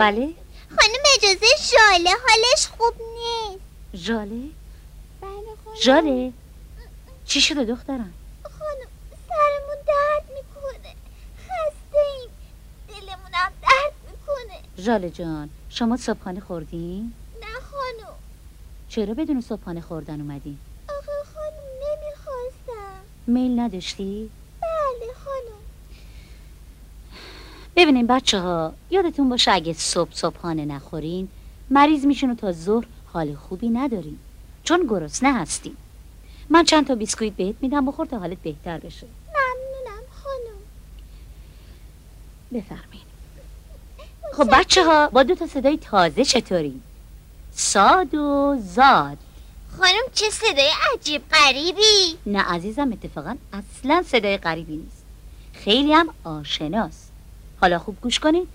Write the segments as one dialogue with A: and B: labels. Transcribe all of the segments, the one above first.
A: بله؟
B: خانم اجازه ژاله. حالش خوب نیست.
A: ژاله؟
B: بله خانم.
A: ژاله؟ چی شده دخترم؟
B: خانم سرمون درد می‌کنه. خسته ایم. دلمونم درد می‌کنه.
A: ژاله جان شما صبحانه خوردین؟
B: نه خانم.
A: چرا بدون صبحانه خوردن اومدین؟
B: آقا خانم نمی‌خواستم.
A: میل نداشتی
B: بله خانم
A: ببینین بچه ها یادتون باشه اگه صبح صبحانه نخورین مریض میشین و تا ظهر حال خوبی ندارین. چون گرسنه هستین. من چند تا بیسکویت بهت میدم بخور تا حالت بهتر بشه.
B: ممنونم خانم.
A: بفرمین خب بچه ها با دو تا صدای تازه چطوری؟ ساد و زاد.
B: خانم چه صدای عجیب غریبی.
A: نه عزیزم اتفاقا اصلا صدای غریبی نیست. خیلی هم آشناست. حالا خوب گوش کنید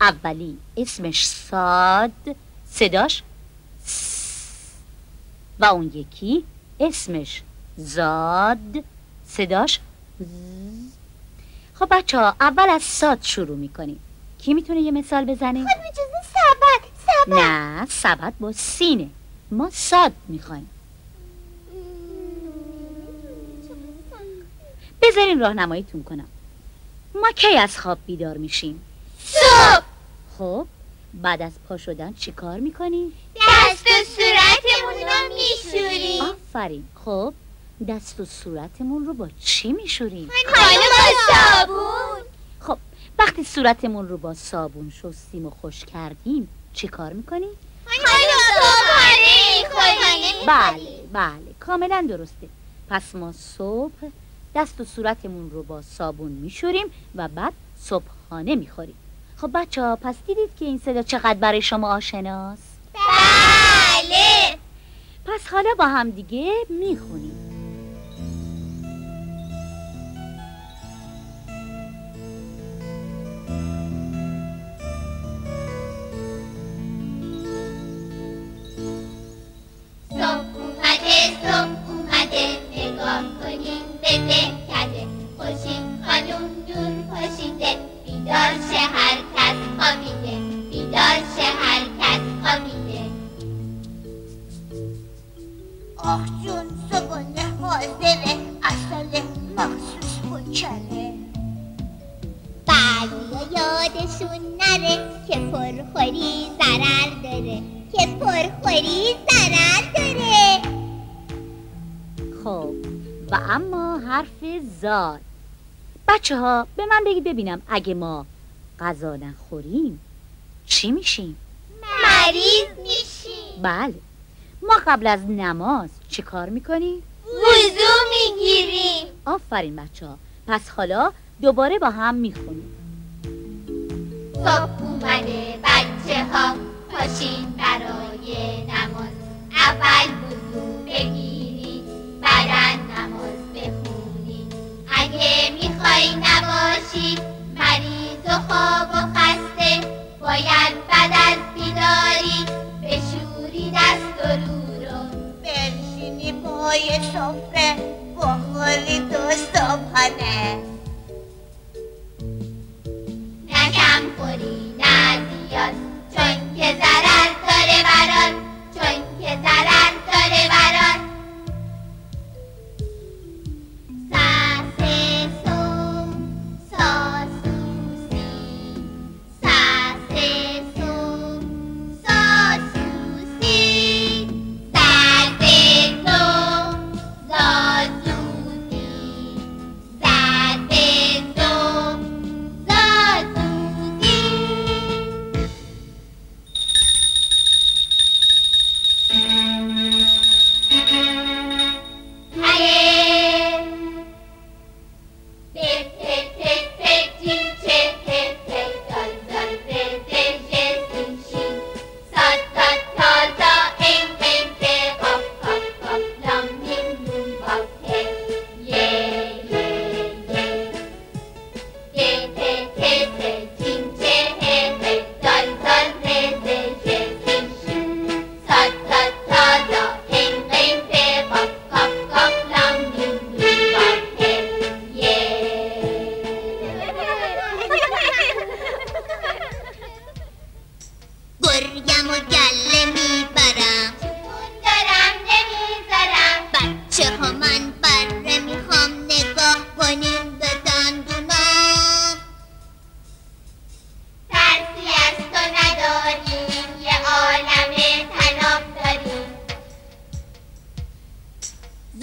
A: اولی اسمش ساد. صداش س. و اون یکی اسمش زاد. صداش ز. خب بچه ها اول از ساد شروع می‌کنیم. کی می‌تونه یه مثال بزنه؟
B: خانم اجازه سبد سبد.
A: نه سبد با سینه. ما ساد می‌خوایم. بذارین راهنماییتون کنم. ما کی از خواب بیدار میشیم؟
B: صبح.
A: خب بعد از پا شدن چی کار می‌کنیم
B: دست و صورتمون رو میشوریم.
A: آفرین. خب دست و صورتمون رو با چی میشوریم؟
B: خانم با صابون.
A: خب وقتی صورتمون رو با صابون شستیم و خوش کردیم چی کار می‌کنیم
B: می‌خوریم
A: بله بله. کاملا درسته. پس ما صبح دست و صورتمون رو با صابون میشوریم و بعد صبحانه می‌خوریم. خب بچه ها پس دیدید که این صدا چقدر برای شما آشناست؟
B: بله!
A: پس حالا با هم دیگه می‌خونیم.
B: یادشون نره که پرخوری ضرر داره که پرخوری ضرر داره.
A: خب و اما حرف زاد. بچه ها به من بگید ببینم اگه ما غذا نخوریم چی میشیم؟
B: مریض میشیم.
A: بله ما قبل از نماز چی کار می‌کنیم؟
B: وضو می‌گیریم.
A: آفرین بچه ها پس حالا دوباره با هم می‌خونیم.
B: صبح اومده بچه ها پاشین برای نماز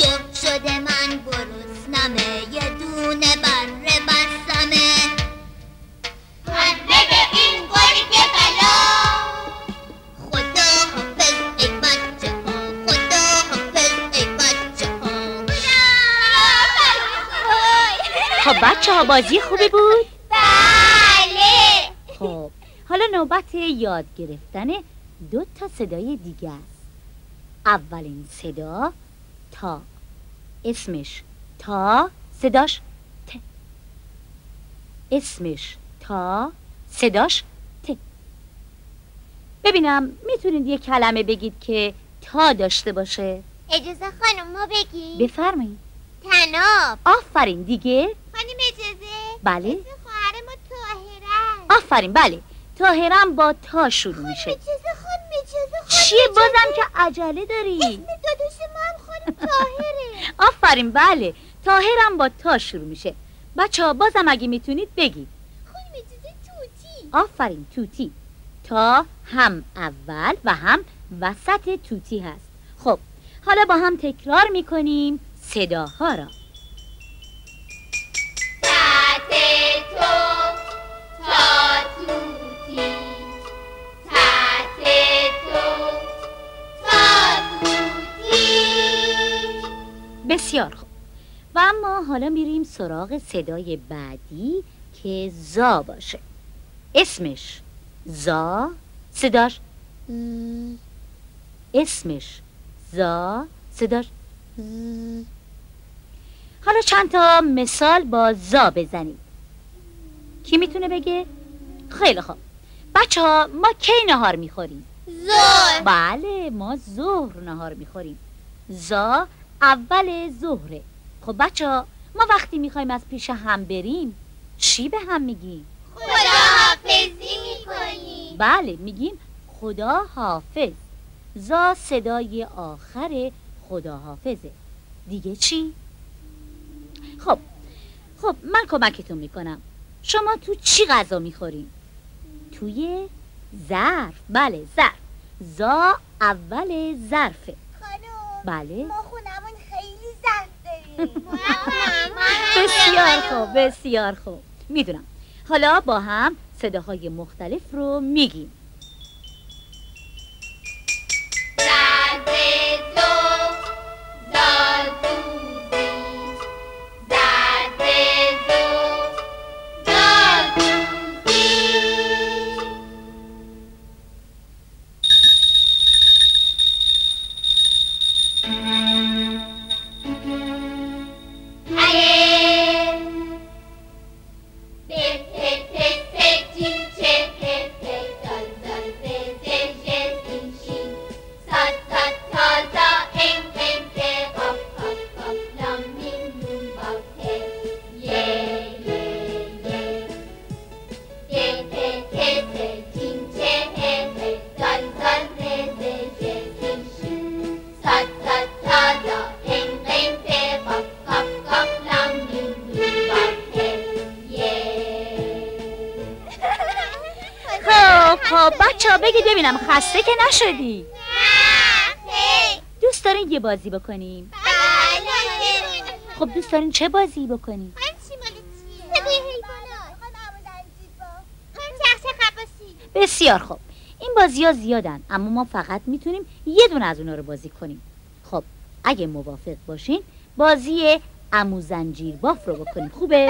B: شده من گرسنمه یه دونه بره بستمه
A: خب بچه ها بازی خوبی بود؟
B: بله.
A: خب حالا نوبت یاد گرفتن دو تا صدای دیگه است. اولین صدا تا. اسمش. تا. صداش ت. اسمش. تا. صداش ت. ببینم می‌تونید یه کلمه بگید که تا داشته باشه.
B: اجازه خانم ما بگی
A: بفرمایید.
B: تناب.
A: آفرین دیگه؟
B: خانم اجازه؟
A: بله.
B: اسم خواهر ما تاهره
A: آفرین بله. تاهرم با تا شروع میشه.
B: اجازه خانم اجازه خانم
A: چیه؟ بازم که عجله داری.
B: اسم داداش ما هم خانم تاهره
A: آفرین بله. تاهرم با تا شروع میشه. بچه ها بازم اگه می‌تونید بگید.
B: خانم اجازه توتی.
A: آفرین توتی. تا هم اول و هم وسط توتی هست. خب حالا با هم تکرار می‌کنیم صداها را. بسیار خوب و اما حالا میریم سراغ صدای بعدی که زا باشه اسمش زا صداش. اسمش زا صداش. حالا چند تا مثال با زا بزنید کی می‌تونه بگه؟ خیلی خوب بچه ها ما کی نهار می‌خوریم؟
B: زور
A: بله ما ظهر نهار می‌خوریم زا اول ظهره. خب بچه ها ما وقتی می‌خوایم از پیش هم بریم چی به هم میگیم؟
B: خداحافظی می‌کنی
A: بله میگیم خدا حافظ زا صدای آخر خدا حافظه دیگه چی؟ خب خب من کمکتون می‌کنم. شما تو چی غذا می‌خورین؟ توی ظرف. بله ظرف. زا اول ظرفه.
B: خانم
A: بله.
B: ما خونمون خیلی ظرف داریم
A: بسیار خوب بسیار خوب. می‌دونم. حالا با هم صداهای مختلف رو میگیم. ببینم خسته که نشدی.
B: نه.
A: دوست دارین یه بازی بکنیم
B: بله.
A: خب دوست دارین چه بازی بکنیم بسیار خوب. این بازی ها زیادن اما ما فقط می‌تونیم یه دونه از اونا رو بازی کنیم. خب اگه موافق باشین بازی امو زنجیر باف رو بکنیم. خوبه؟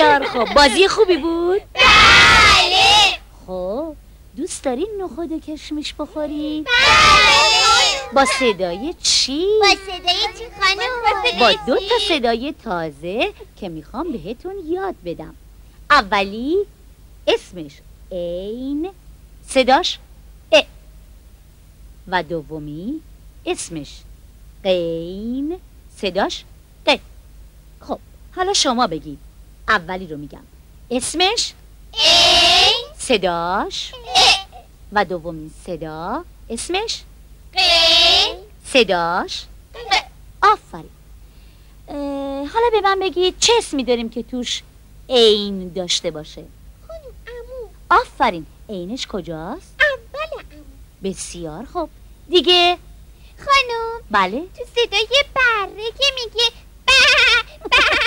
A: بسیار خوب بازی خوبی بود؟
B: بله.
A: خب دوست دارین نخود و کشمش بخورید
B: بله.
A: با صدای چی؟
B: با صدای چی خانم؟
A: با دو تا صدای تازه که می‌خوام بهتون یاد بدم. اولی اسمش عین صداش ا. و دومی اسمش قین صداش ق. خب حالا شما بگید. اولی رو میگم. اسمش؟
B: ای
A: صداش. و دومین صدا. اسمش؟
B: قی
A: صداش. آفرین. حالا به من بگید چه اسمی داریم که توش عین داشته باشه؟
B: خانم امو
A: آفرین. عینش کجاست؟
B: اول امو
A: بسیار خوب. دیگه؟
B: خانم.
A: بله.
B: تو صدای بره که میگه با با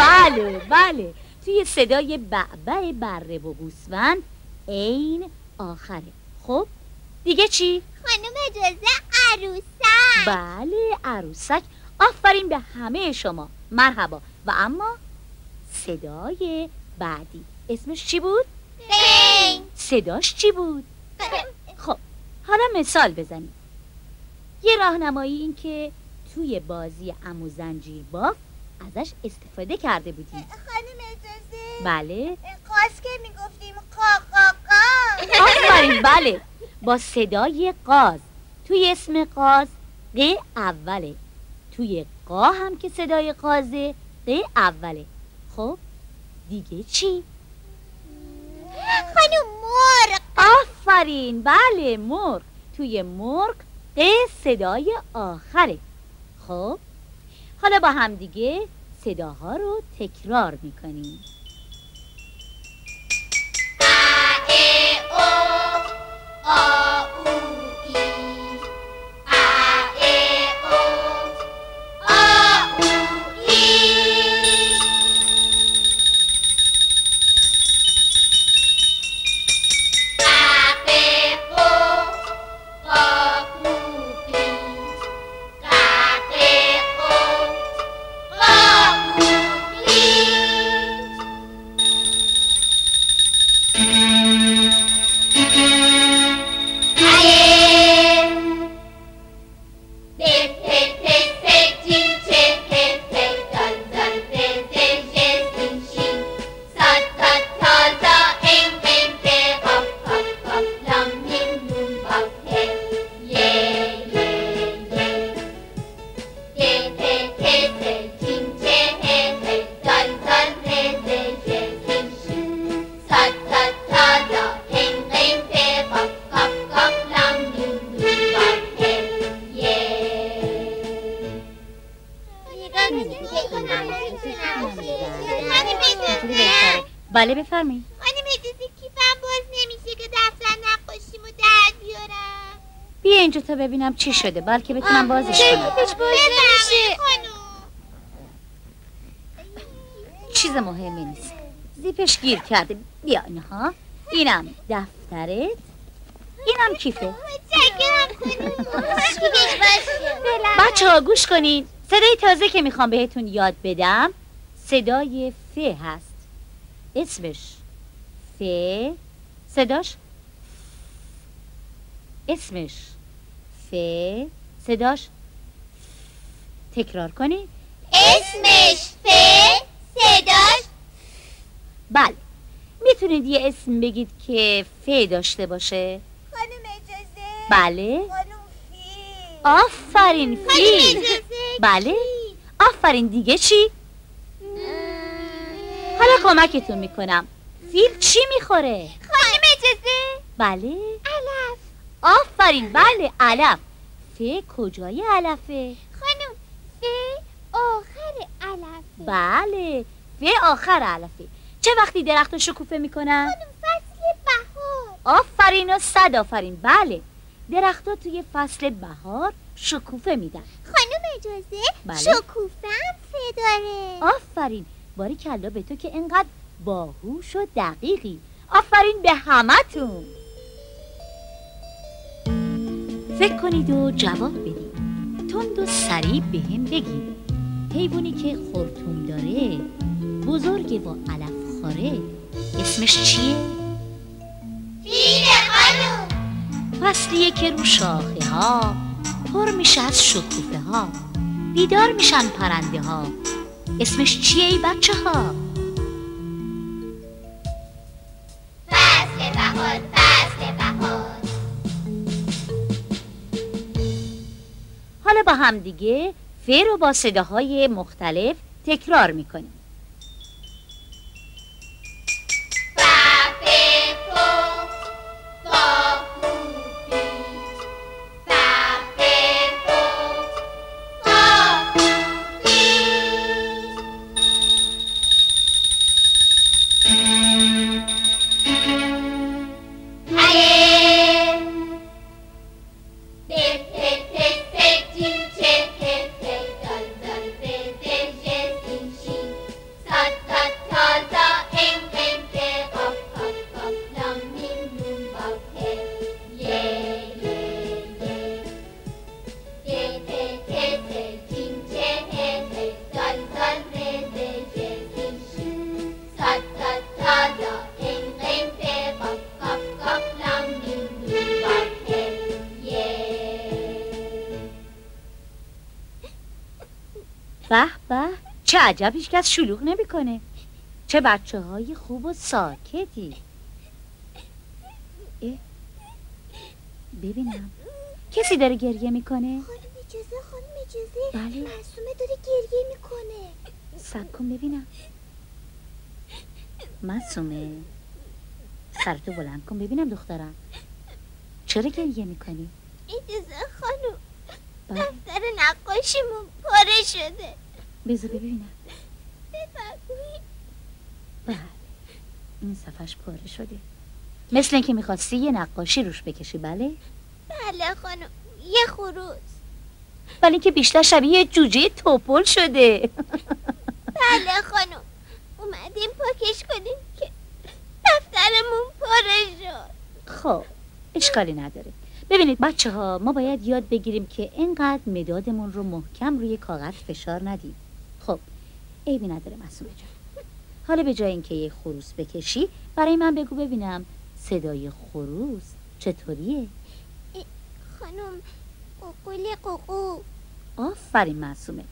A: بله بله. توی صدای بعبع بره و گوسفند عین آخره. خب دیگه چی؟
B: خانم اجازه عروسک.
A: بله عروسک. آفرین به همه شما. مرحبا. و اما صدای بعدی. اسمش چی بود؟
B: قی
A: صداش چی بود؟ خب حالا مثال بزنیم. یه راهنمایی این که توی بازی امو زنجیر باف ازش استفاده کرده بودیم.
B: خانم اجازه.
A: بله.
B: قاس که می‌گفتیم قا قا قا.
A: آفرین بله. با صدای قاز. توی اسم قاز ق اوله. توی قا هم که صدای قازه ق اوله. خب دیگه چی؟
B: خانم مرغ.
A: آفرین بله مرغ. توی مرغ ق صدای آخره. خب؟ حالا با هم دیگه صداها رو تکرار می‌کنیم. بله بفرمایید.
B: خانم اجازه کیفم باز نمیشه که دفتر نقاشیمو در بیارم.
A: بیا اینجا تا ببینم چی شده بلکه بتونم بازش کنم.
B: باز نمیشه؟
A: چیز مهمی نیست. زیپش گیر کرده. بیا اینها اینم دفترت. اینم کیفه. بچه ها گوش کنین. صدای تازه که می‌خوام بهتون یاد بدم صدای ف هست. اسمش. ف صداش؟ اسمش. ف صداش؟ تکرار کنین
B: اسمش. ف صداش؟
A: بله. می‌تونید یه اسم بگید که ف داشته باشه.
B: خانم اجازه.
A: بله.
B: خانم فی
A: آفرین
B: اجازه
A: بله. آفرین دیگه چی؟ کمکتون می‌کنم. فیل چی می‌خوره؟
B: خانم اجازه؟
A: بله.
B: علف.
A: آفرین بله علف. ف کجای علفه؟
B: خانم ف آخر علف
A: بله ف آخر علفه. چه وقتی درخت شکوفه می‌کنن؟
B: خانم فصل بهار.
A: آفرین و صد آفرین بله. درختها توی فصل بهار شکوفه میدن
B: خانم اجازه
A: بله.
B: شکوفه هم داره.
A: آفرین. باری کلا به تو که انقدر باهوش و دقیقی. آفرین به همتون. فکر کنید و جواب بدید. تند و سریع به هم بگید. حیوانی که خورتوم داره بزرگ و علف خاره اسمش چیه؟
B: فیل خانم.
A: فصلیه که رو شاخه ها پر میشه از شکوفه ها. بیدار میشن پرنده ها. اسمش چیه ای بچه ها؟
B: فصل بهار فصل بهار
A: حالا با هم دیگه ف رو با صداهای مختلف تکرار می‌کنیم
B: چه
A: عجب هیچکس شلوغ نمی‌کنه. چه بچه های خوب و ساکتی. اه، ببینم. کسی داره گریه می‌کنه؟
B: خانم اجازه خانم اجازه
A: بله.
B: معصومه داره گریه می‌کنه.
A: سب کن ببینم مسومه سرتو بلند کن ببینم دخترم. چرا گریه می‌کنی؟
B: اجازه خانم
A: بله.
B: دفتر نقاشیمون پاره شده.
A: بذار ببینم.
B: بفرمایید.
A: بله. این صفحش پاره شده. مثل اینکه می‌خواستی یه نقاشی روش بکشی بله؟
B: بله خانم. یه خروس.
A: ولی که بیشتر شبیه یه جوجه توپل شده.
B: بله خانم. اومدیم پاکش کنیم که دفترمون پاره شد.
A: خب اشکالی نداره. ببینید بچه ها ما باید یاد بگیریم که اینقدر مدادمون رو محکم روی کاغذ فشار ندیم. خب عیبی نداره مسئول جان. حالا به جای اینکه یه خروس بکشی برای من بگو ببینم صدای خروس چطوریه؟
B: خانم قوقل قوقو.
A: آفرین معصومه.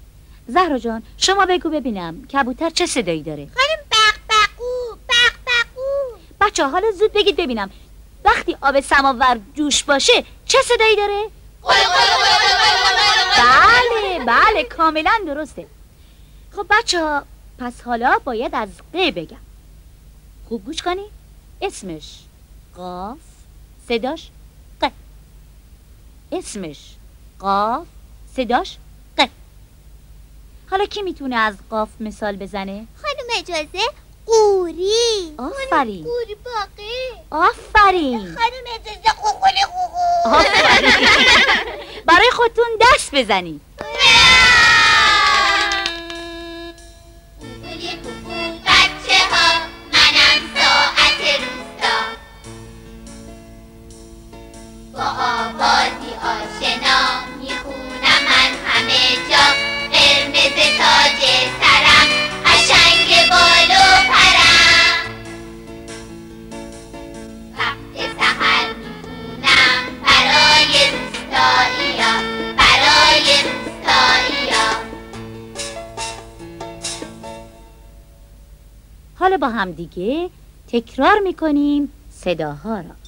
A: زهرا جان شما بگو ببینم کبوتر چه صدایی داره؟
B: خانم بق بقو بق بقو
A: بچه حالا زود بگید ببینم. وقتی آب سماور جوش باشه چه صدایی داره؟ بله بله کاملا درسته. خب بچه ها پس حالا باید از ق بگم. خوب گوش کنی؟ اسمش قاف صداش ق اسمش قاف صداش ق حالا کی می‌تونه از قاف مثال بزنه؟
B: خانم اجازه قوری.
A: آفرین.
B: قوری باقی.
A: آفرین.
B: خانم اجازه قوقل قوقو
A: آفرین. برای خودتون دست بزنید. هم دیگه تکرار می‌کنیم صداها را.